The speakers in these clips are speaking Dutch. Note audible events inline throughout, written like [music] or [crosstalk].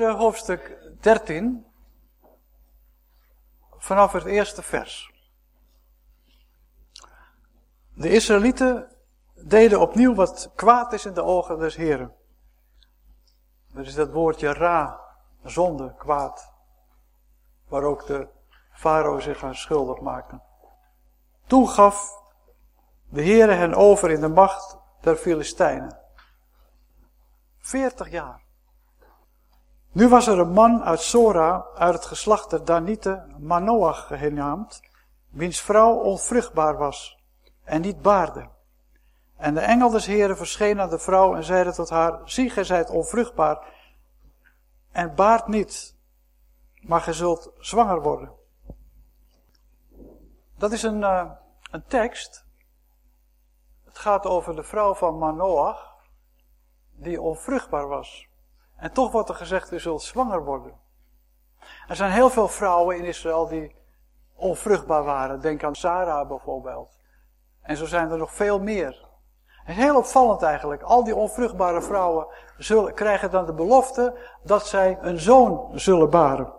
Hoofdstuk 13, vanaf het eerste vers. De Israëlieten deden opnieuw wat kwaad is in de ogen des Heren. Dat is dat woordje ra, zonde, kwaad. Waar ook de farao zich aan schuldig maakte. Toen gaf de Heere hen over in de macht der Filistijnen. Veertig jaar. Nu was er een man uit Sora, uit het geslacht der Danieten, Manoach genaamd, wiens vrouw onvruchtbaar was en niet baarde. En de engel des Heren verscheen aan de vrouw en zeide tot haar, zie, gij zijt onvruchtbaar en baart niet, maar gij zult zwanger worden. Dat is een, uh, een tekst. Het gaat over de vrouw van Manoach, die onvruchtbaar was. En toch wordt er gezegd, u zult zwanger worden. Er zijn heel veel vrouwen in Israël die onvruchtbaar waren. Denk aan Sarah bijvoorbeeld. En zo zijn er nog veel meer. Het is heel opvallend eigenlijk. Al die onvruchtbare vrouwen zullen, krijgen dan de belofte dat zij een zoon zullen baren.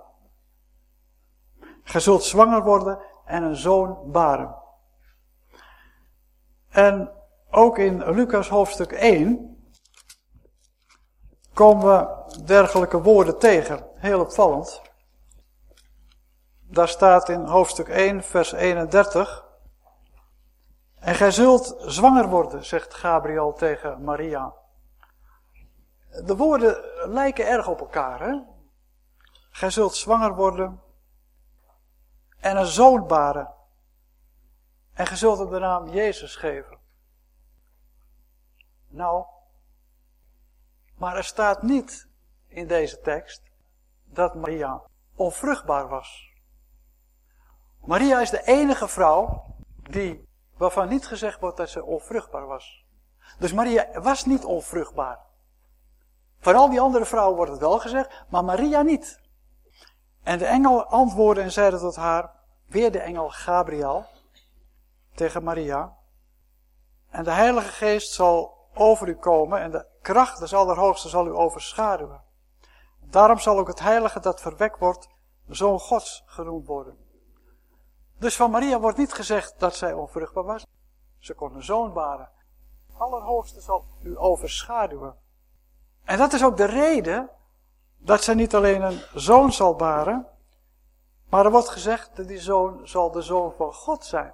Gij zult zwanger worden en een zoon baren. En ook in Lucas hoofdstuk 1 komen we dergelijke woorden tegen. Heel opvallend. Daar staat in hoofdstuk 1, vers 31. En gij zult zwanger worden, zegt Gabriel tegen Maria. De woorden lijken erg op elkaar, hè? Gij zult zwanger worden en een zoon baren. En gij zult hem de naam Jezus geven. Nou, maar er staat niet in deze tekst dat Maria onvruchtbaar was. Maria is de enige vrouw die, waarvan niet gezegd wordt dat ze onvruchtbaar was. Dus Maria was niet onvruchtbaar. Van al die andere vrouwen wordt het wel gezegd, maar Maria niet. En de engel antwoordde en zeide tot haar, weer de engel Gabriel, tegen Maria. En de Heilige Geest zal over u komen en de kracht des Allerhoogste zal u overschaduwen. Daarom zal ook het heilige dat verwekt wordt, zoon Gods genoemd worden. Dus van Maria wordt niet gezegd dat zij onvruchtbaar was. Ze kon een zoon baren. Allerhoogste zal u overschaduwen. En dat is ook de reden dat zij niet alleen een zoon zal baren, maar er wordt gezegd dat die zoon zal de zoon van God zijn.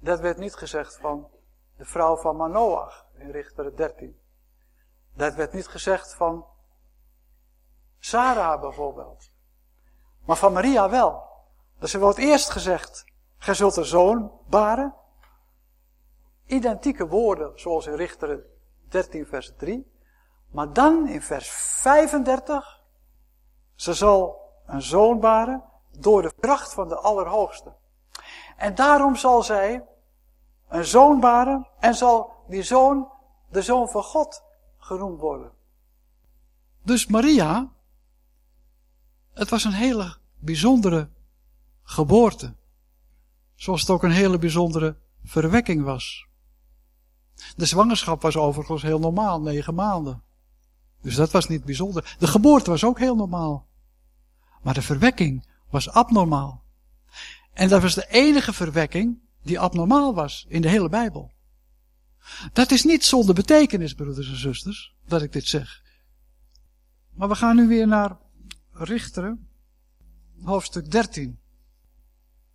Dat werd niet gezegd van de vrouw van Manoach in Richter 13. Dat werd niet gezegd van Sarah bijvoorbeeld. Maar van Maria wel. Dus er wordt eerst gezegd, gij zult een zoon baren. Identieke woorden zoals in Richter 13 vers 3. Maar dan in vers 35, ze zal een zoon baren door de kracht van de Allerhoogste. En daarom zal zij een zoon baren en zal die zoon de zoon van God genoemd worden. Dus Maria, het was een hele bijzondere geboorte. Zoals het ook een hele bijzondere verwekking was. De zwangerschap was overigens heel normaal, negen maanden. Dus dat was niet bijzonder. De geboorte was ook heel normaal. Maar de verwekking was abnormaal. En dat was de enige verwekking die abnormaal was in de hele Bijbel. Dat is niet zonder betekenis, broeders en zusters, dat ik dit zeg. Maar we gaan nu weer naar Richteren, hoofdstuk 13.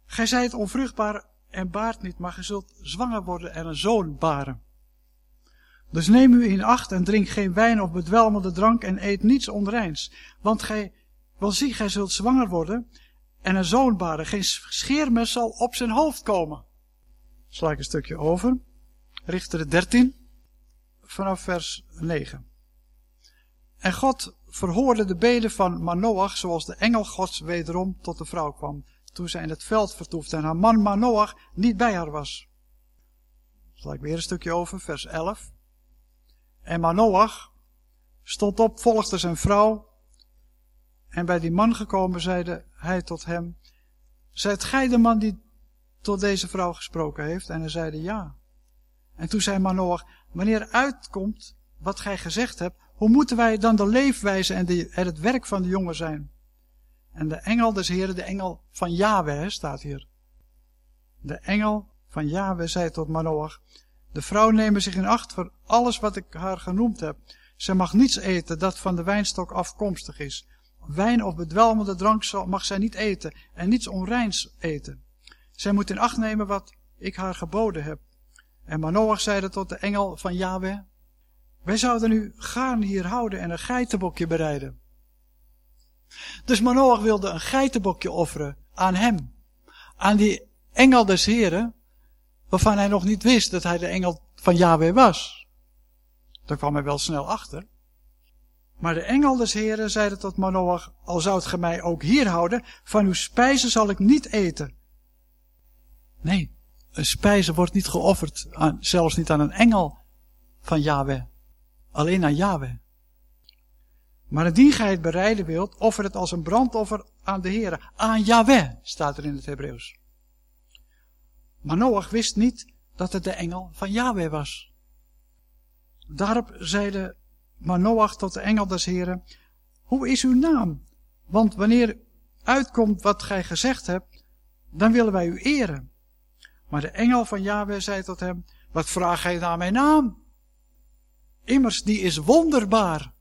Gij zijt onvruchtbaar en baart niet, maar gij zult zwanger worden en een zoon baren. Dus neem u in acht en drink geen wijn of bedwelmende drank en eet niets onreins. Want gij, wel zie, gij zult zwanger worden en een zoon baren. Geen scheermes zal op zijn hoofd komen. Sla ik een stukje over. Richter 13, vanaf vers 9. En God verhoorde de beden van Manoach, zoals de engel gods wederom tot de vrouw kwam, toen zij in het veld vertoefde en haar man Manoach niet bij haar was. Sla ik weer een stukje over, vers 11. En Manoach stond op, volgde zijn vrouw, en bij die man gekomen zeide hij tot hem, Zijt gij de man die tot deze vrouw gesproken heeft? En hij zeide ja. En toen zei Manoach, wanneer uitkomt wat gij gezegd hebt, Hoe moeten wij dan de leefwijze en, de, het werk van de jongen zijn? En de engel des Heren, de engel van Yahweh, staat hier. De engel van Yahweh zei tot Manoach, de vrouw nemen zich in acht voor alles wat ik haar genoemd heb. Ze mag niets eten dat van de wijnstok afkomstig is. Wijn of bedwelmende drank mag zij niet eten en niets onreins eten. Zij moet in acht nemen wat ik haar geboden heb. En Manoach zeide tot de engel van Yahweh, wij zouden nu gaan hier houden en een geitenbokje bereiden. Dus Manoach wilde een geitenbokje offeren aan hem. Aan die engel des heren, waarvan hij nog niet wist dat hij de engel van Yahweh was. Daar kwam hij wel snel achter. Maar de engel des heren zeide tot Manoach, al zoudt ge mij ook hier houden, van uw spijzen zal ik niet eten. Nee, een spijze wordt niet geofferd, aan, zelfs niet aan een engel van Yahweh. Alleen aan Yahweh. Maar indien gij het bereiden wilt, offer het als een brandoffer aan de Heer. Aan Yahweh, staat er in het Hebreeuws. Maar Noach wist niet dat het de engel van Yahweh was. Daarop zeide Manoach tot de engel des Heren, hoe is uw naam? Want wanneer uitkomt wat gij gezegd hebt, dan willen wij u eren. Maar de engel van Yahweh zei tot hem, wat vraag gij naar mijn naam? Immers, die is wonderbaar.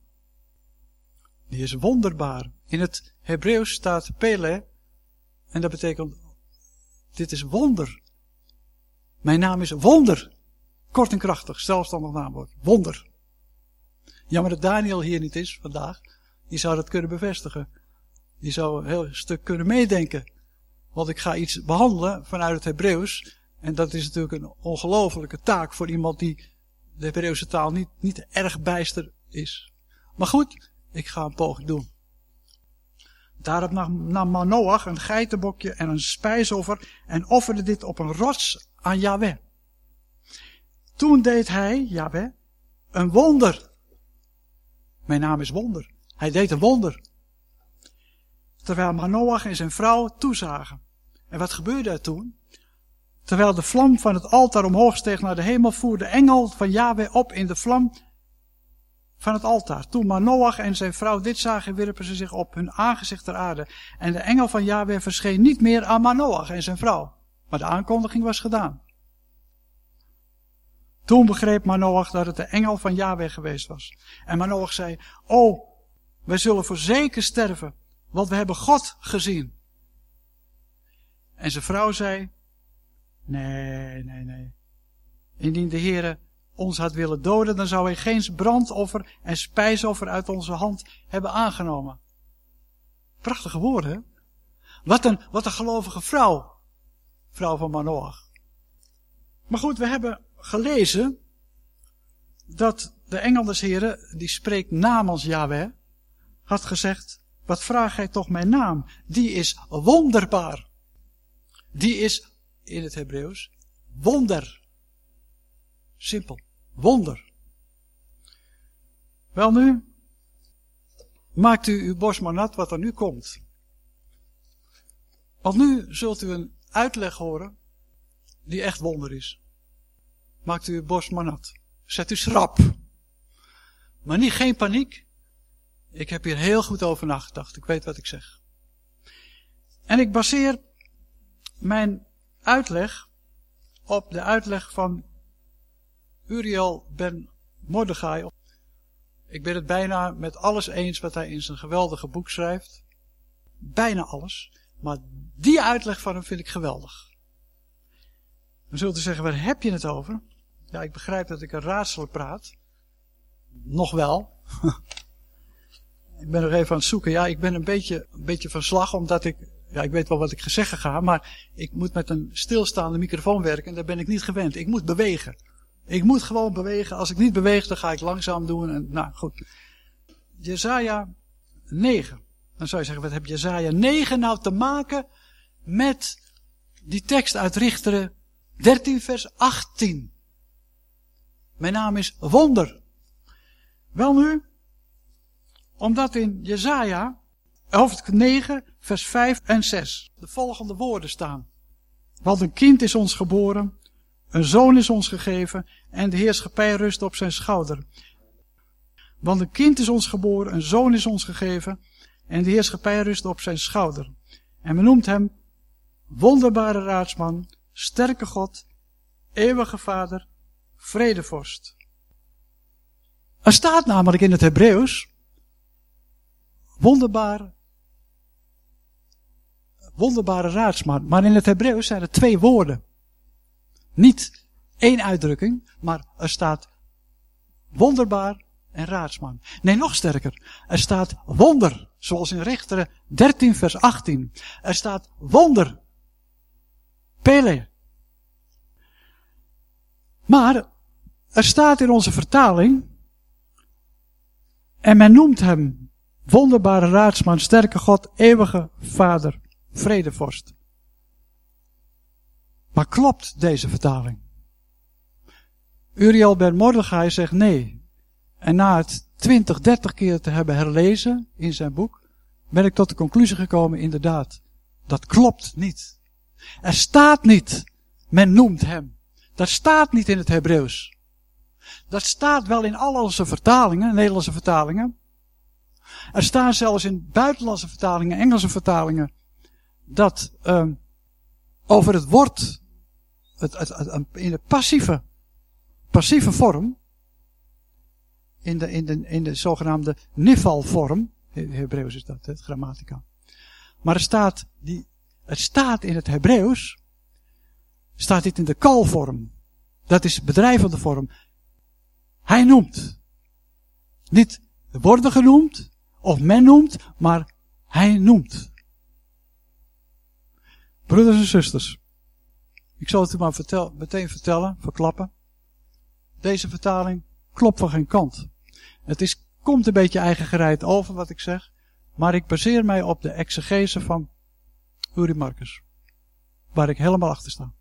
Die is wonderbaar. In het Hebreeuws staat pele, en dat betekent, dit is wonder. Mijn naam is wonder. Kort en krachtig, zelfstandig naamwoord. Wonder. Jammer dat Daniel hier niet is vandaag. Die zou dat kunnen bevestigen. Die zou een heel stuk kunnen meedenken. Want ik ga iets behandelen vanuit het Hebreeuws. En dat is natuurlijk een ongelofelijke taak voor iemand die de Hebreeuwse taal niet, niet erg bijster is. Maar goed, ik ga een poging doen. Daarop nam Manoach een geitenbokje en een spijsoffer en offerde dit op een rots aan Yahweh. Toen deed hij, Yahweh, een wonder. Mijn naam is wonder. Hij deed een wonder. Terwijl Manoach en zijn vrouw toezagen. En wat gebeurde er toen? Terwijl de vlam van het altaar omhoog steeg naar de hemel, voer de engel van Yahweh op in de vlam van het altaar. Toen Manoach en zijn vrouw dit zagen, wierpen ze zich op hun aangezicht ter aarde. En de engel van Yahweh verscheen niet meer aan Manoach en zijn vrouw. Maar de aankondiging was gedaan. Toen begreep Manoach dat het de engel van Yahweh geweest was. En Manoach zei, oh, wij zullen voorzeker sterven, want we hebben God gezien. En zijn vrouw zei, nee, nee, nee. Indien de Heere ons had willen doden, dan zou hij geen brandoffer en spijsoffer uit onze hand hebben aangenomen. Prachtige woorden. Wat een, wat een gelovige vrouw. Vrouw van Manoach. Maar goed, we hebben gelezen dat de engel des die spreekt namens Yahweh, had gezegd, wat vraag gij toch mijn naam? Die is wonderbaar. Die is, in het Hebreeuws, wonder. Simpel. Wonder. Wel nu, maakt u uw borst maar nat wat er nu komt. Want nu zult u een uitleg horen die echt wonder is. Maakt u uw borst maar nat. Zet u schrap. Maar niet geen paniek. Ik heb hier heel goed over nagedacht. Ik weet wat ik zeg. En ik baseer mijn uitleg op de uitleg van Uriel ben Mordechai. Ik ben het bijna met alles eens wat hij in zijn geweldige boek schrijft. Bijna alles. Maar die uitleg van hem vind ik geweldig. Dan zult u zeggen, waar heb je het over? Ja, ik begrijp dat ik een raadsel praat. Nog wel. [laughs] ik ben nog even aan het zoeken. Ja, ik ben een beetje, een beetje van slag, omdat ik, ja, ik weet wel wat ik zeggen ga, maar ik moet met een stilstaande microfoon werken en daar ben ik niet gewend. Ik moet bewegen. Ik moet gewoon bewegen. Als ik niet beweeg, dan ga ik langzaam doen. En, nou, goed. Jezaja 9. Dan zou je zeggen, wat heb Jezaja 9 nou te maken met die tekst uit Richteren 13 vers 18? Mijn naam is Wonder. Wel nu, omdat in Jezaja hoofdstuk 9 vers 5 en 6 de volgende woorden staan. Want een kind is ons geboren, een zoon is ons gegeven en de heerschappij rust op zijn schouder. Want een kind is ons geboren, een zoon is ons gegeven. En de heerschappij rust op zijn schouder. En men noemt hem wonderbare raadsman, sterke God, eeuwige vader, vredevorst. Er staat namelijk in het Hebreeuws wonderbare, wonderbare raadsman. Maar in het Hebreeuws zijn er twee woorden. Niet één uitdrukking, maar er staat wonderbaar en raadsman. Nee, nog sterker. Er staat wonder, zoals in Richteren 13 vers 18. Er staat wonder. Pele. Maar er staat in onze vertaling en men noemt hem wonderbare raadsman, sterke God, eeuwige vader, vredevorst. Maar klopt deze vertaling? Uriel ben Mordechai zegt nee. En na het 20, 30 keer te hebben herlezen in zijn boek, ben ik tot de conclusie gekomen, inderdaad, dat klopt niet. Er staat niet, men noemt hem. Dat staat niet in het Hebreeuws. Dat staat wel in al onze vertalingen, Nederlandse vertalingen. Er staan zelfs in buitenlandse vertalingen, Engelse vertalingen, dat um, over het woord, het, het, in de passieve, passieve vorm, in de, in de, in de zogenaamde nifal-vorm, Hebreeuws is dat, het grammatica. Maar er staat, die, het staat in het Hebreeuws, staat dit in de kalvorm. Dat is bedrijvende vorm. Hij noemt. Niet worden genoemd, of men noemt, maar hij noemt. Broeders en zusters, ik zal het u maar vertel, meteen vertellen, verklappen. Deze vertaling klopt van geen kant. Het is, komt een beetje eigen gereid over wat ik zeg, maar ik baseer mij op de exegese van Uri Marcus, waar ik helemaal achter sta.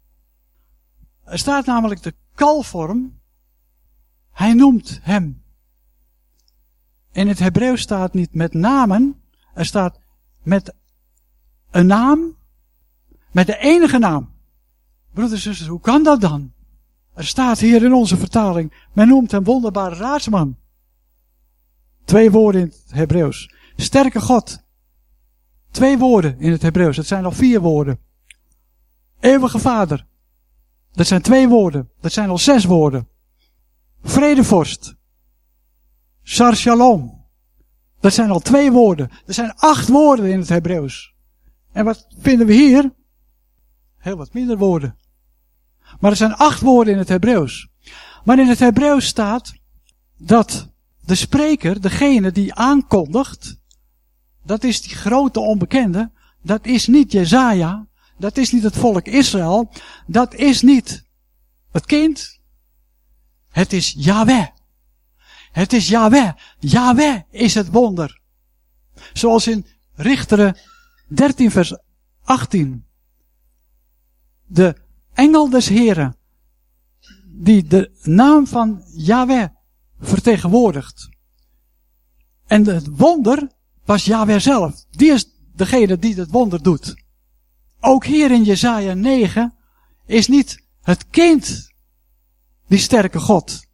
Er staat namelijk de kalvorm. Hij noemt hem. In het Hebreeuws staat niet met namen. Er staat met een naam. Met de enige naam. Broeders en zusters, hoe kan dat dan? Er staat hier in onze vertaling. Men noemt hem wonderbare raadsman. Twee woorden in het Hebreeuws. Sterke God. Twee woorden in het Hebreeuws. Het zijn al vier woorden. Eeuwige Vader. Dat zijn twee woorden. Dat zijn al zes woorden. Vredevorst. Shar Shalom. Dat zijn al twee woorden. Er zijn acht woorden in het Hebreeuws. En wat vinden we hier? Heel wat minder woorden. Maar er zijn acht woorden in het Hebreeuws. Maar in het Hebreeuws staat dat de spreker, degene die aankondigt, dat is die grote onbekende, dat is niet Jezaja, dat is niet het volk Israël. Dat is niet het kind. Het is Yahweh. Het is Yahweh. Yahweh is het wonder. Zoals in Richteren 13 vers 18. De engel des Heren. Die de naam van Yahweh vertegenwoordigt. En het wonder was Yahweh zelf. Die is degene die het wonder doet. Ook hier in Jesaja 9 is niet het kind die sterke God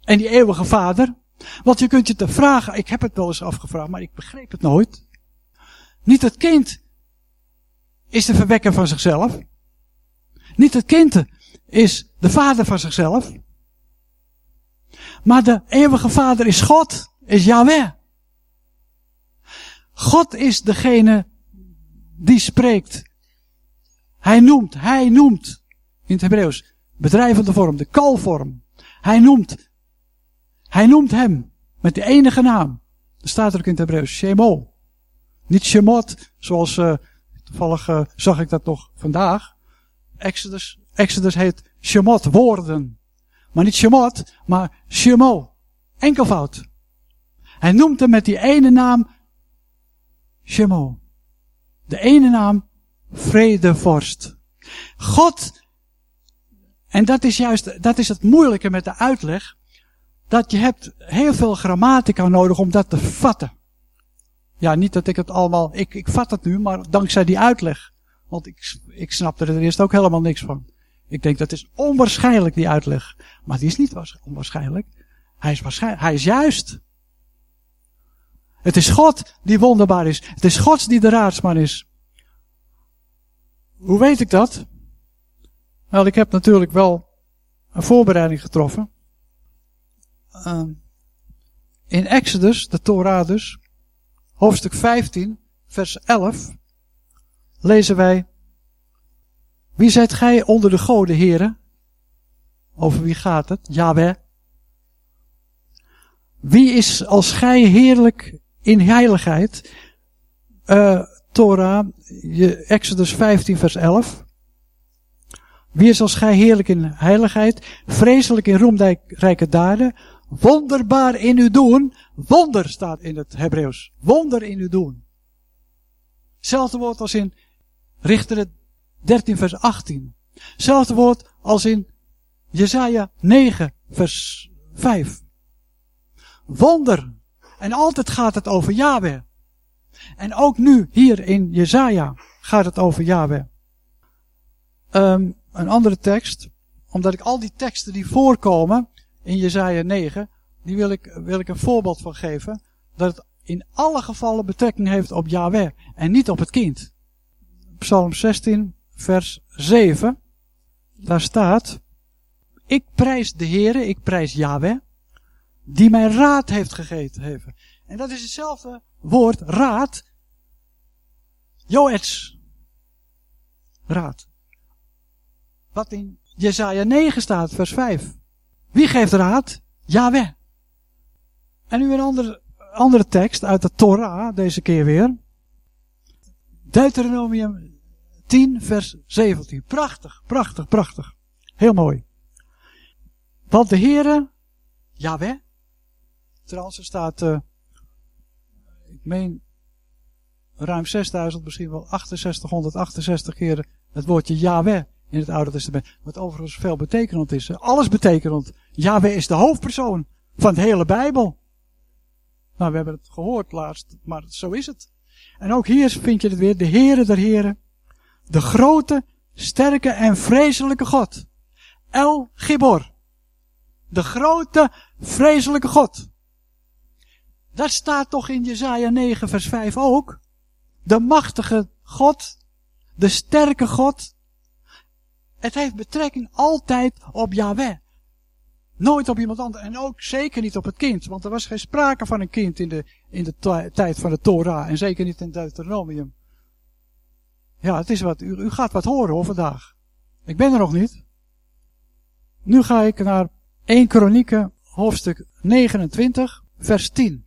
en die eeuwige vader. Want je kunt je te vragen, ik heb het wel eens afgevraagd, maar ik begreep het nooit. Niet het kind is de verwekker van zichzelf. Niet het kind is de vader van zichzelf. Maar de eeuwige vader is God, is Yahweh. God is degene die spreekt. Hij noemt, hij noemt, in het Hebreeuws, bedrijvende vorm, de kalvorm. Hij noemt, hij noemt hem met de enige naam. Er staat er ook in het Hebreeuws, Shemo. Niet Shemot, zoals uh, toevallig uh, zag ik dat nog vandaag. Exodus, Exodus heet Shemot, woorden. Maar niet Shemot, maar Shemo. Enkelvoud. Hij noemt hem met die ene naam Shemo. De ene naam, vredevorst. God, en dat is juist, dat is het moeilijke met de uitleg, dat je hebt heel veel grammatica nodig om dat te vatten. Ja, niet dat ik het allemaal, ik, ik vat het nu, maar dankzij die uitleg. Want ik, ik snapte er eerst ook helemaal niks van. Ik denk dat is onwaarschijnlijk die uitleg. Maar die is niet onwaarschijnlijk. Hij is waarschijnlijk, hij is juist. Het is God die wonderbaar is. Het is God die de raadsman is. Hoe weet ik dat? Wel, ik heb natuurlijk wel een voorbereiding getroffen. Uh, in Exodus, de Torah dus, hoofdstuk 15, vers 11, lezen wij, Wie zijt gij onder de goden, heren? Over wie gaat het? Yahweh. Wie is als gij heerlijk in heiligheid? Uh, Torah, Exodus 15 vers 11. Wie is als gij heerlijk in heiligheid, vreselijk in roemrijke daden, wonderbaar in uw doen. Wonder staat in het Hebreeuws. Wonder in uw doen. Hetzelfde woord als in Richteren 13 vers 18. Hetzelfde woord als in Jesaja 9 vers 5. Wonder. En altijd gaat het over Yahweh. En ook nu, hier in Jezaja, gaat het over Yahweh. Um, een andere tekst, omdat ik al die teksten die voorkomen in Jezaja 9, die wil ik, wil ik een voorbeeld van geven, dat het in alle gevallen betrekking heeft op Yahweh en niet op het kind. Psalm 16, vers 7, daar staat, ik prijs de Heere, ik prijs Yahweh, die mij raad heeft gegeven. En dat is hetzelfde woord, raad. Joets. Raad. Wat in Jesaja 9 staat, vers 5. Wie geeft raad? Yahweh. En nu een andere, andere tekst uit de Torah, deze keer weer. Deuteronomium 10, vers 17. Prachtig, prachtig, prachtig. Heel mooi. Want de Heere, Yahweh, trouwens er staat, uh, ik meen, ruim 6000, misschien wel 6868 keer het woordje Yahweh in het Oude Testament. Wat overigens veel betekenend is. Alles betekenend. Yahweh is de hoofdpersoon van de hele Bijbel. Nou, we hebben het gehoord laatst, maar zo is het. En ook hier vind je het weer. De Heere der Heren. De grote, sterke en vreselijke God. El Gibor. De grote, vreselijke God. Dat staat toch in Jezaja 9 vers 5 ook. De machtige God. De sterke God. Het heeft betrekking altijd op Yahweh. Nooit op iemand anders. En ook zeker niet op het kind. Want er was geen sprake van een kind in de, in de tijd van de Torah. En zeker niet in Deuteronomium. Ja, het is wat. U, u gaat wat horen hoor vandaag. Ik ben er nog niet. Nu ga ik naar 1 Kronieken hoofdstuk 29 vers 10.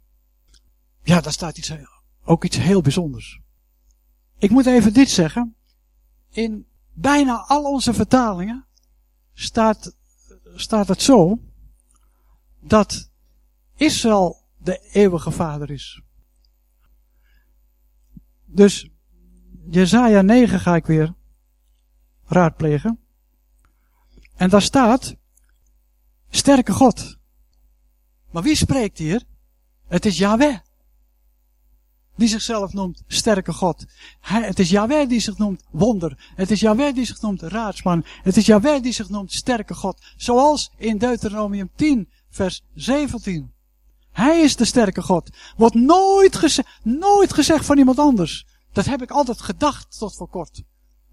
Ja, daar staat iets, ook iets heel bijzonders. Ik moet even dit zeggen. In bijna al onze vertalingen staat, staat het zo dat Israël de eeuwige vader is. Dus Jezaja 9 ga ik weer raadplegen. En daar staat sterke God. Maar wie spreekt hier? Het is Yahweh die zichzelf noemt sterke God. Hij, het is Yahweh die zich noemt wonder. Het is Yahweh die zich noemt raadsman. Het is Yahweh die zich noemt sterke God. Zoals in Deuteronomium 10 vers 17. Hij is de sterke God. Wordt nooit, geze nooit gezegd van iemand anders. Dat heb ik altijd gedacht tot voor kort.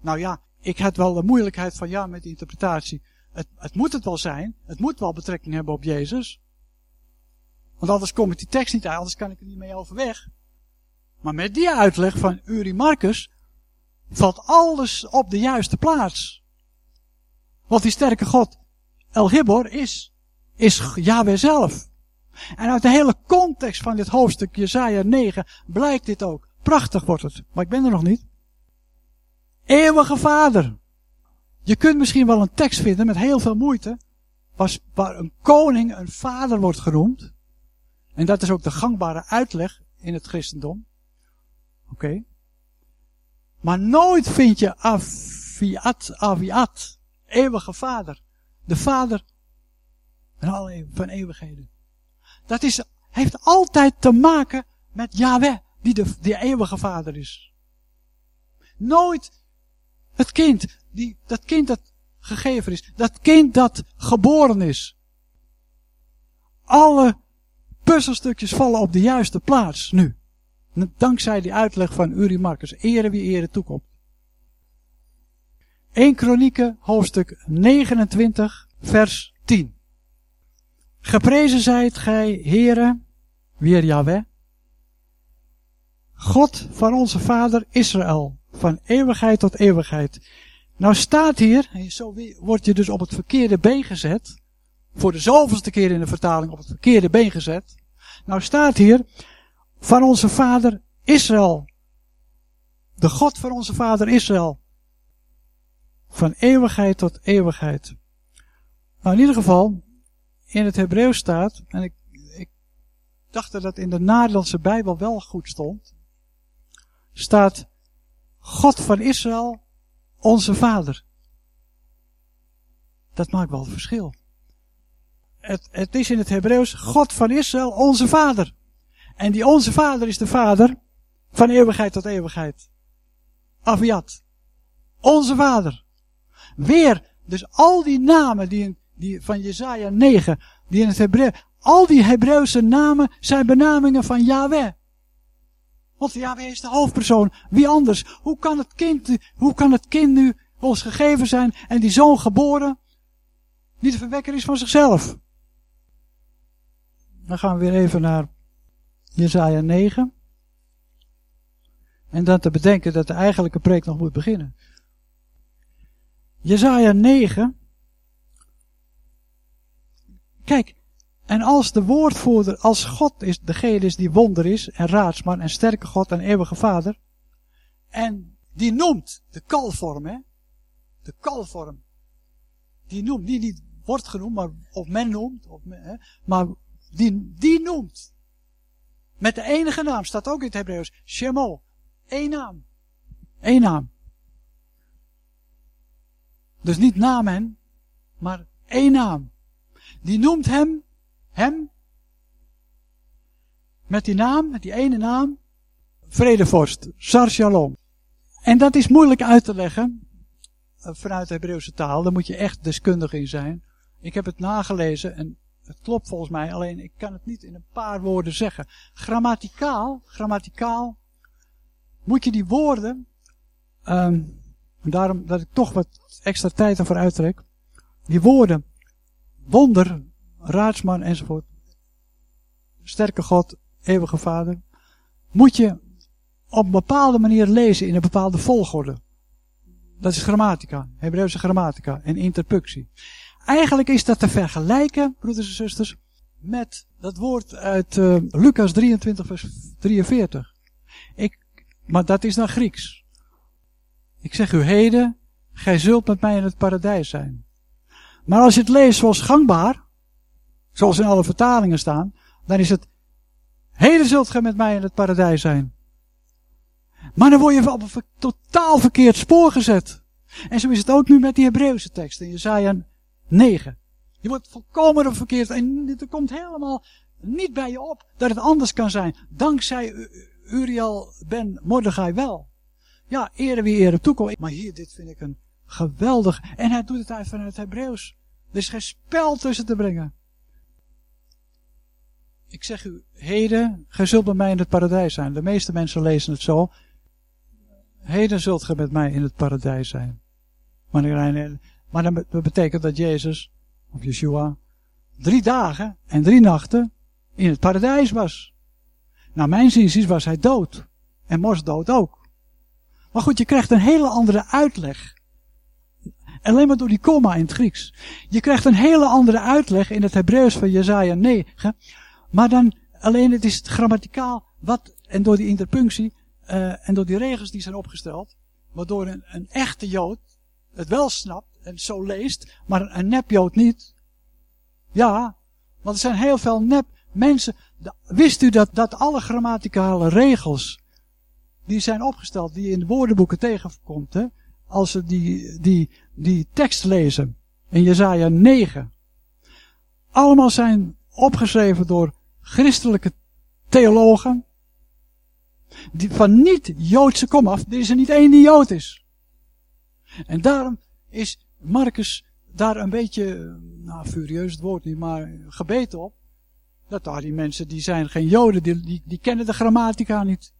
Nou ja, ik had wel de moeilijkheid van ja met de interpretatie. Het, het moet het wel zijn. Het moet wel betrekking hebben op Jezus. Want anders kom ik die tekst niet uit. Anders kan ik er niet mee overweg. Maar met die uitleg van Uri Marcus valt alles op de juiste plaats. Want die sterke God, El Gibor, is, is Yahweh zelf. En uit de hele context van dit hoofdstuk, Jesaja 9, blijkt dit ook. Prachtig wordt het, maar ik ben er nog niet. Eeuwige Vader. Je kunt misschien wel een tekst vinden met heel veel moeite, waar een koning een vader wordt genoemd. En dat is ook de gangbare uitleg in het christendom. Oké. Maar nooit vind je Aviat, Aviat, eeuwige vader. De vader van eeuwigheden. Dat is, heeft altijd te maken met Yahweh, die de die eeuwige vader is. Nooit het kind, die, dat kind dat gegeven is. Dat kind dat geboren is. Alle puzzelstukjes vallen op de juiste plaats nu. Dankzij die uitleg van Uri Marcus. Ere wie ere toekomt. 1 Kronieken hoofdstuk 29 vers 10. Geprezen zijt gij, heren, weer Yahweh, God van onze vader Israël, van eeuwigheid tot eeuwigheid. Nou staat hier, en zo word je dus op het verkeerde been gezet, voor de zoveelste keer in de vertaling op het verkeerde been gezet. Nou staat hier, van onze vader Israël. De God van onze vader Israël. Van eeuwigheid tot eeuwigheid. Nou, in ieder geval, in het Hebreeuws staat, en ik, ik dacht dat dat in de Nederlandse Bijbel wel goed stond, staat God van Israël, onze vader. Dat maakt wel een verschil. Het, het is in het Hebreeuws God van Israël, onze vader. En die onze vader is de vader van eeuwigheid tot eeuwigheid. Aviat. Onze vader. Weer, dus al die namen die, die van Jezaja 9, die in het Hebreeuws, al die Hebreeuwse namen zijn benamingen van Yahweh. Want Yahweh is de hoofdpersoon. Wie anders? Hoe kan het kind, hoe kan het kind nu ons gegeven zijn en die zoon geboren, die de verwekker is van zichzelf? Dan gaan we weer even naar Jezaja 9. En dan te bedenken dat de eigenlijke preek nog moet beginnen. Jezaja 9. Kijk, en als de woordvoerder, als God is degene is die wonder is, en raadsman, en sterke God en eeuwige Vader, en die noemt de kalvorm, hè, de kalvorm, die noemt, die niet wordt genoemd, maar of men noemt, hè, maar die, die noemt. Met de enige naam, staat ook in het Hebreeuws, Shemo, één naam. Eén naam. Dus niet namen, maar één naam. Die noemt hem hem met die naam, met die ene naam, vredevorst, Sar Shalom. En dat is moeilijk uit te leggen eh, vanuit de Hebreeuwse taal. Daar moet je echt deskundig in zijn. Ik heb het nagelezen en het klopt volgens mij, alleen ik kan het niet in een paar woorden zeggen. Grammaticaal, grammaticaal moet je die woorden, um, daarom dat ik toch wat extra tijd ervoor uittrek, die woorden, wonder, raadsman enzovoort. Sterke God, eeuwige Vader. Moet je op een bepaalde manier lezen in een bepaalde volgorde. Dat is grammatica, Hebreeuwse grammatica en interpunctie. Eigenlijk is dat te vergelijken, broeders en zusters, met dat woord uit uh, Lucas 23 vers 43. Ik, maar dat is dan Grieks. Ik zeg u heden, gij zult met mij in het paradijs zijn. Maar als je het leest zoals gangbaar, zoals in alle vertalingen staan, dan is het, heden zult gij met mij in het paradijs zijn. Maar dan word je op een totaal verkeerd spoor gezet. En zo is het ook nu met die Hebreeuwse tekst in Jesaja 9. Je wordt volkomen verkeerd en er komt helemaal niet bij je op dat het anders kan zijn. Dankzij Uriel ben Mordechai wel. Ja, ere wie ere toekomt. Maar hier, dit vind ik een geweldig. En hij doet het uit vanuit het Hebreeuws. Er is geen spel tussen te brengen. Ik zeg u, heden, gij zult bij mij in het paradijs zijn. De meeste mensen lezen het zo. Heden zult gij met mij in het paradijs zijn. Maar, maar dat betekent dat Jezus, of Yeshua, drie dagen en drie nachten in het paradijs was. Nou, mijn ziens was hij dood. En Mos dood ook. Maar goed, je krijgt een hele andere uitleg. Alleen maar door die komma in het Grieks. Je krijgt een hele andere uitleg in het Hebreeuws van Jezaja 9. Maar dan, alleen het is grammaticaal, wat, en door die interpunctie, uh, en door die regels die zijn opgesteld, waardoor een, echte Jood het wel snapt zo leest, maar een, nepjood niet. Ja, want er zijn heel veel nep mensen. Wist u dat, dat alle grammaticale regels die zijn opgesteld, die je in de woordenboeken tegenkomt, hè, als ze die, die, die tekst lezen in Jezaja 9, allemaal zijn opgeschreven door christelijke theologen, die van niet-Joodse komaf, er is er niet één die Jood is. En daarom is Marcus daar een beetje, nou furieus het woord niet, maar gebeten op. Dat daar die mensen, die zijn geen joden, die, die, kennen de grammatica niet.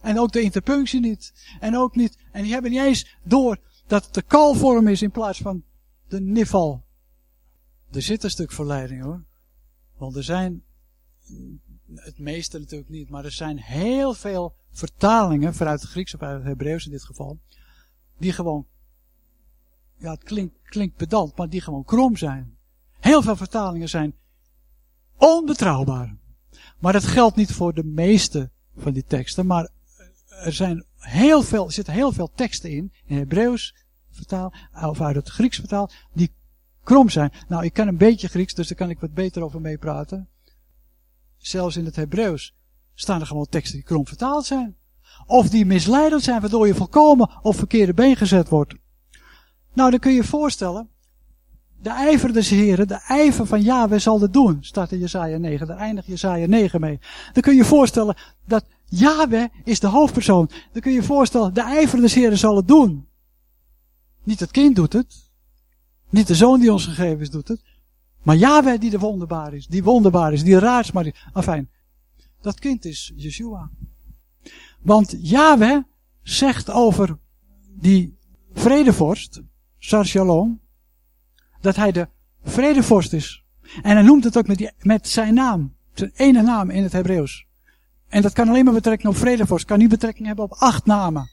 En ook de interpunctie niet. En ook niet, en die hebben niet eens door dat het de kalvorm is in plaats van de nival. Er zit een stuk verleiding hoor. Want er zijn, het meeste natuurlijk niet, maar er zijn heel veel vertalingen, vanuit het Grieks of uit het Hebreeuws in dit geval, die gewoon, ja het klinkt, klinkt pedant, maar die gewoon krom zijn. Heel veel vertalingen zijn onbetrouwbaar. Maar dat geldt niet voor de meeste van die teksten, maar er, zijn heel veel, er zitten heel veel teksten in, in Hebreeuws vertaal, of uit het Grieks vertaal, die krom zijn. Nou, ik kan een beetje Grieks, dus daar kan ik wat beter over meepraten. Zelfs in het Hebreeuws staan er gewoon teksten die krom vertaald zijn. Of die misleidend zijn, waardoor je volkomen op verkeerde been gezet wordt. Nou, dan kun je je voorstellen, de ijver des Heren, de ijver van Yahweh zal het doen, staat in Jesaja 9. Daar eindigt Jesaja 9 mee. Dan kun je je voorstellen dat Yahweh is de hoofdpersoon. Dan kun je je voorstellen, de ijver des Heren zal het doen. Niet het kind doet het. Niet de zoon die ons gegeven is doet het. Maar Yahweh die de wonderbaar is. Die wonderbaar is. Die raadsmaar is. Enfin, dat kind is Yeshua. Want Yahweh zegt over die vredevorst, Sar Shalom, dat hij de vredevorst is. En hij noemt het ook met, die, met zijn naam. Zijn ene naam in het Hebreeuws. En dat kan alleen maar betrekking op vredevorst. Kan niet betrekking hebben op acht namen.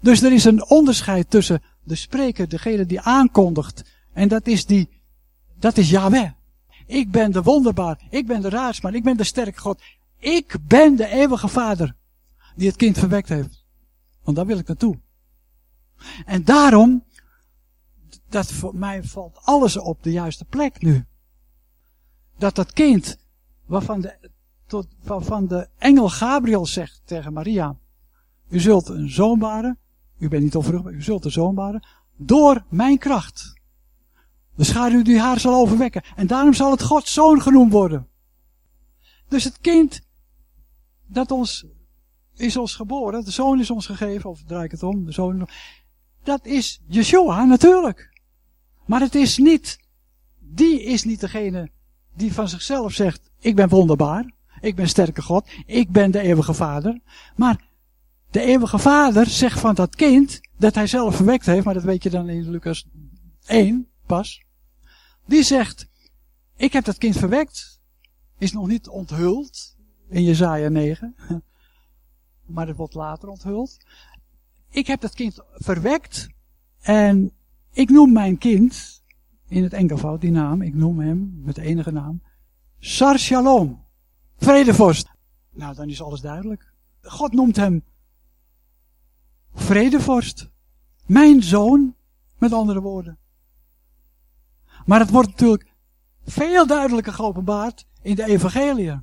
Dus er is een onderscheid tussen de spreker, degene die aankondigt. En dat is die, dat is Yahweh. Ik ben de wonderbaar. Ik ben de raadsman. Ik ben de sterke God. Ik ben de eeuwige vader. Die het kind verwekt heeft. Want daar wil ik naartoe. En daarom, dat voor mij valt alles op de juiste plek nu. Dat dat kind, waarvan de, tot, waarvan de engel Gabriel zegt tegen Maria. U zult een zoon baren. U bent niet onvruchtbaar, u zult een zoon baren. Door mijn kracht. De schaduw die haar zal overwekken. En daarom zal het Gods zoon genoemd worden. Dus het kind dat ons is ons geboren, de zoon is ons gegeven, of draai ik het om, de zoon, dat is Yeshua natuurlijk. Maar het is niet, die is niet degene die van zichzelf zegt, ik ben wonderbaar, ik ben sterke God, ik ben de eeuwige vader. Maar de eeuwige vader zegt van dat kind, dat hij zelf verwekt heeft, maar dat weet je dan in Lucas 1 pas. Die zegt, ik heb dat kind verwekt, is nog niet onthuld in Jezaja 9, [laughs] maar dat wordt later onthuld. Ik heb dat kind verwekt en ik noem mijn kind, in het enkelvoud die naam, ik noem hem met de enige naam, Sar Shalom, vredevorst. Nou, dan is alles duidelijk. God noemt hem vredevorst. Mijn zoon, met andere woorden. Maar het wordt natuurlijk veel duidelijker geopenbaard in de evangelie.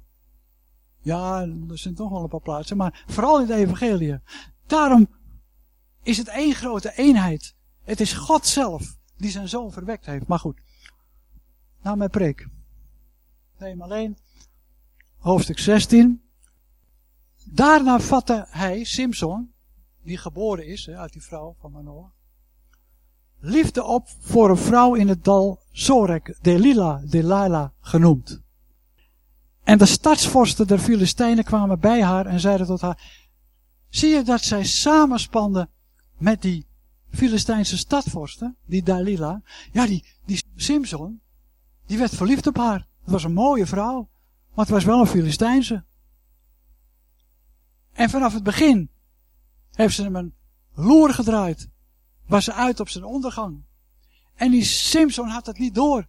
Ja, er zijn toch wel een paar plaatsen, maar vooral in de evangelie. Daarom is het één grote eenheid. Het is God zelf die zijn zoon verwekt heeft. Maar goed, nou mijn preek. Neem alleen hoofdstuk 16. Daarna vatte hij, Simson, die geboren is uit die vrouw van Manoah, liefde op voor een vrouw in het dal Zorek, Delila, Delilah genoemd. En de stadsvorsten der Filistijnen kwamen bij haar en zeiden tot haar, zie je dat zij samenspande met die Filistijnse stadvorsten, die Dalila, ja die, die Simson, die werd verliefd op haar. Het was een mooie vrouw, maar het was wel een Filistijnse. En vanaf het begin heeft ze hem een loer gedraaid. Was ze uit op zijn ondergang. En die Simson had het niet door.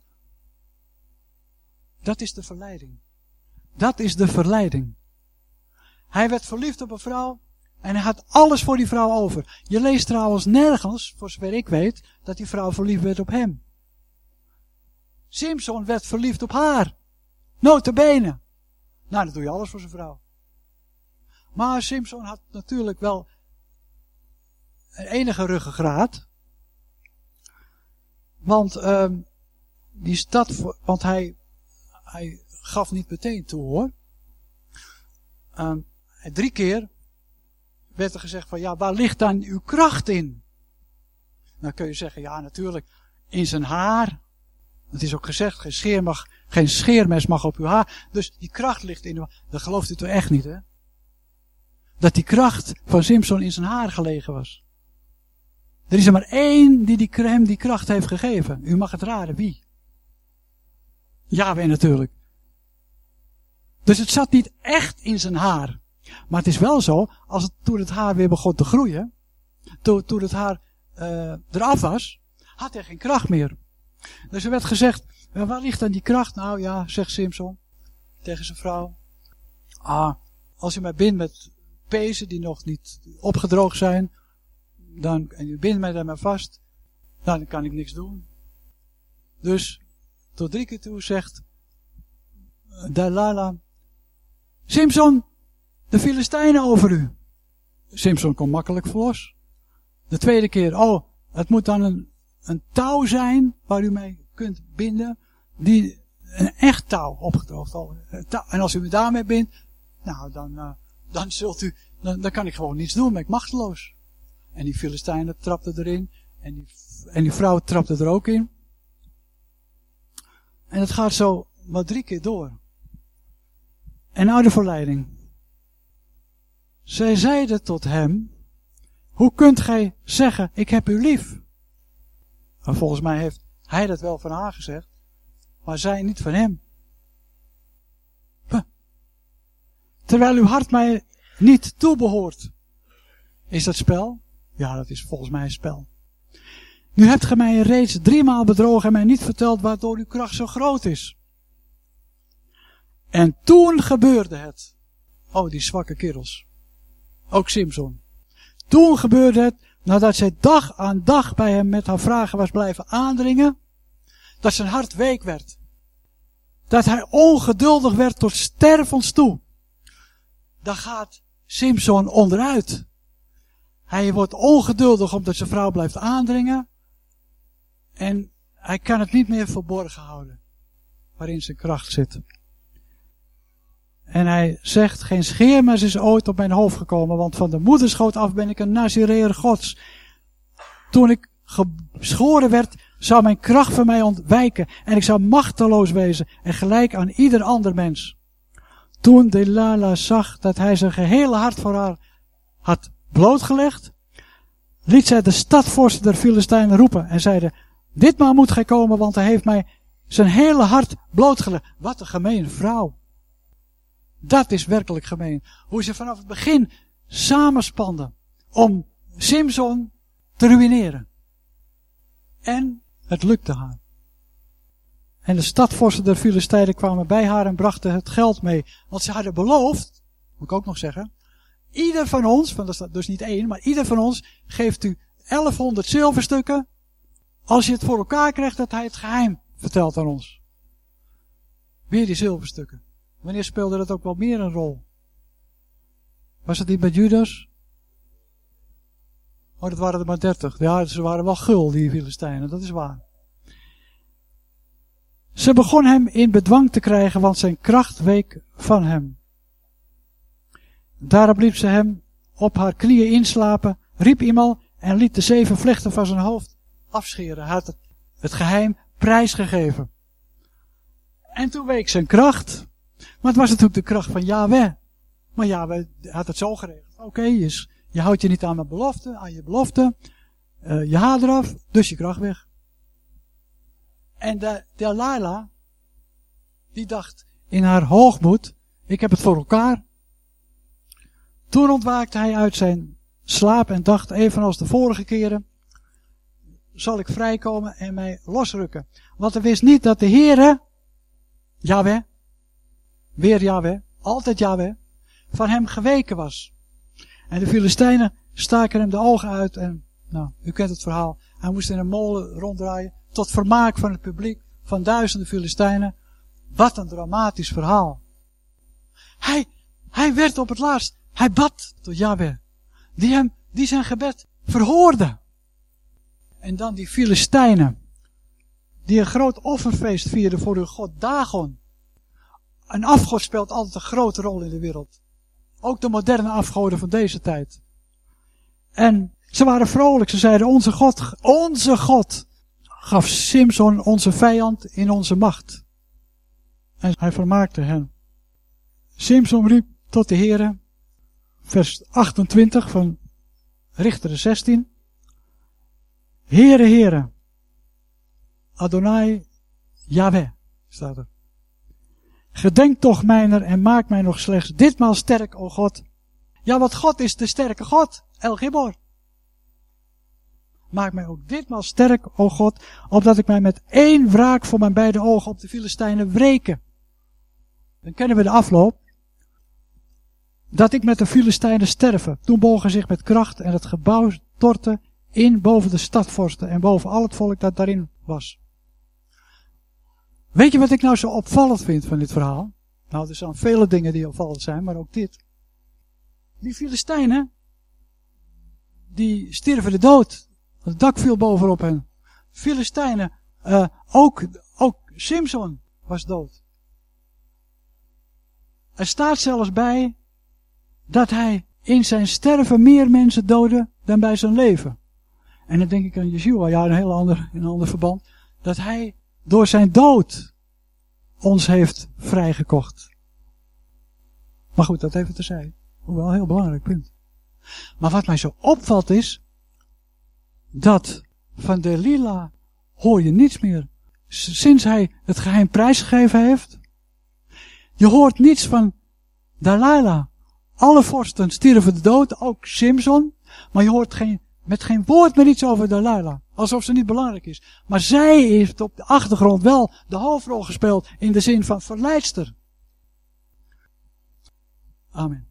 Dat is de verleiding. Dat is de verleiding. Hij werd verliefd op een vrouw en hij had alles voor die vrouw over. Je leest trouwens nergens, voor zover ik weet, dat die vrouw verliefd werd op hem. Simpson werd verliefd op haar. Notabene. Nou, dan doe je alles voor zijn vrouw. Maar Simpson had natuurlijk wel een enige ruggengraat. Want um, die stad, want hij, hij gaf niet meteen toe hoor. Um, drie keer werd er gezegd van ja, waar ligt dan uw kracht in? Dan kun je zeggen, ja natuurlijk, in zijn haar. Het is ook gezegd, geen, scheer mag, geen scheermes mag op uw haar. Dus die kracht ligt in uw Dat gelooft u toch echt niet, hè? Dat die kracht van Simpson in zijn haar gelegen was. Er is er maar één die, die hem die kracht heeft gegeven. U mag het raden, wie? Yahweh natuurlijk. Dus het zat niet echt in zijn haar. Maar het is wel zo, als het, toen het haar weer begon te groeien, toen, toen het haar uh, eraf was, had hij geen kracht meer. Dus er werd gezegd, waar ligt dan die kracht? Nou ja, zegt Simpson tegen zijn vrouw. Ah, als u mij bindt met pezen die nog niet opgedroogd zijn, dan, en u bindt mij daarmee vast, dan kan ik niks doen. Dus tot drie keer toe zegt Dalala, Simpson, de Filistijnen over u. Simpson komt makkelijk los. De tweede keer, oh, het moet dan een, een touw zijn waar u mee kunt binden. Die, een echt touw opgedroogd. En als u me daarmee bindt, nou dan, uh, dan zult u, dan, kan ik gewoon niets doen, ben ik machteloos. En die Filistijnen trapten erin. En die, en die vrouw trapte er ook in. En het gaat zo wat drie keer door. En nou de verleiding. Zij zeiden tot hem, hoe kunt gij zeggen, ik heb u lief? En volgens mij heeft hij dat wel van haar gezegd, maar zij niet van hem. Terwijl uw hart mij niet toebehoort. Is dat spel? Ja, dat is volgens mij een spel. Nu hebt gij mij reeds driemaal bedrogen en mij niet verteld waardoor uw kracht zo groot is. En toen gebeurde het. Oh, die zwakke kerels. Ook Simpson. Toen gebeurde het, nadat zij dag aan dag bij hem met haar vragen was blijven aandringen, dat zijn hart week werd. Dat hij ongeduldig werd tot stervens toe. Dan gaat Simpson onderuit. Hij wordt ongeduldig omdat zijn vrouw blijft aandringen. En hij kan het niet meer verborgen houden. Waarin zijn kracht zit. En hij zegt, geen scheermes is ooit op mijn hoofd gekomen, want van de moederschoot af ben ik een Nazireer gods. Toen ik geschoren werd, zou mijn kracht van mij ontwijken en ik zou machteloos wezen en gelijk aan ieder ander mens. Toen Delala zag dat hij zijn gehele hart voor haar had blootgelegd, liet zij de stadvorst der Filistijnen roepen en zeide, ditmaal moet gij komen, want hij heeft mij zijn hele hart blootgelegd. Wat een gemeen vrouw. Dat is werkelijk gemeen. Hoe ze vanaf het begin samenspanden om Simpson te ruïneren. En het lukte haar. En de stadvorsten der Filistijnen kwamen bij haar en brachten het geld mee. Want ze hadden beloofd, moet ik ook nog zeggen, ieder van ons, van dat is dus niet één, maar ieder van ons geeft u 1100 zilverstukken. Als je het voor elkaar krijgt dat hij het geheim vertelt aan ons. Weer die zilverstukken. Wanneer speelde dat ook wel meer een rol? Was het niet bij Judas? Oh, dat waren er maar dertig. Ja, ze waren wel gul, die Filistijnen, dat is waar. Ze begon hem in bedwang te krijgen, want zijn kracht week van hem. Daarop liep ze hem op haar knieën inslapen, riep iemand en liet de zeven vlechten van zijn hoofd afscheren. Hij had het geheim prijsgegeven. En toen week zijn kracht. Maar het was natuurlijk de kracht van Yahweh. Maar Yahweh had het zo geregeld. Oké, je, je houdt je niet aan mijn belofte, aan je belofte. Uh, je haalt eraf, dus je kracht weg. En de Delilah, die dacht in haar hoogmoed, ik heb het voor elkaar. Toen ontwaakte hij uit zijn slaap en dacht, evenals de vorige keren, zal ik vrijkomen en mij losrukken. Want hij wist niet dat de Heere, Yahweh, weer Yahweh, altijd Yahweh, van hem geweken was. En de Filistijnen staken hem de ogen uit en, nou, u kent het verhaal. Hij moest in een molen ronddraaien, tot vermaak van het publiek, van duizenden Filistijnen. Wat een dramatisch verhaal. Hij, hij werd op het laatst, hij bad tot Yahweh, die hem, die zijn gebed verhoorde. En dan die Filistijnen, die een groot offerfeest vierden voor hun god Dagon. Een afgod speelt altijd een grote rol in de wereld. Ook de moderne afgoden van deze tijd. En ze waren vrolijk. Ze zeiden, onze God, onze God. gaf Simson onze vijand in onze macht. En hij vermaakte hen. Simson riep tot de Heere, vers 28 van Richter 16. Heere, Heere, Adonai, Yahweh, staat er. Gedenk toch mijner en maak mij nog slechts ditmaal sterk, o God. Ja, wat God is de sterke God, El Gibor. Maak mij ook ditmaal sterk, o God, opdat ik mij met één wraak voor mijn beide ogen op de Filistijnen wreken. Dan kennen we de afloop. Dat ik met de Filistijnen sterven. Toen bogen zich met kracht en het gebouw stortte in boven de stadvorsten en boven al het volk dat daarin was. Weet je wat ik nou zo opvallend vind van dit verhaal? Nou, er zijn vele dingen die opvallend zijn, maar ook dit. Die Filistijnen, die stierven de dood. Het dak viel bovenop hen. Filistijnen, uh, ook, ook Simpson was dood. Er staat zelfs bij dat hij in zijn sterven meer mensen doodde dan bij zijn leven. En dan denk ik aan Yeshua, ja, een heel ander, een ander verband. Dat hij door zijn dood ons heeft vrijgekocht. Maar goed, dat even terzijde. Hoewel een heel belangrijk punt. Maar wat mij zo opvalt is, dat van de lila hoor je niets meer. Sinds hij het geheim prijsgegeven heeft. Je hoort niets van Dalila. Alle vorsten stierven de dood, ook Simson. Maar je hoort geen, met geen woord meer iets over Dalila. Alsof ze niet belangrijk is. Maar zij heeft op de achtergrond wel de hoofdrol gespeeld in de zin van verleidster. Amen.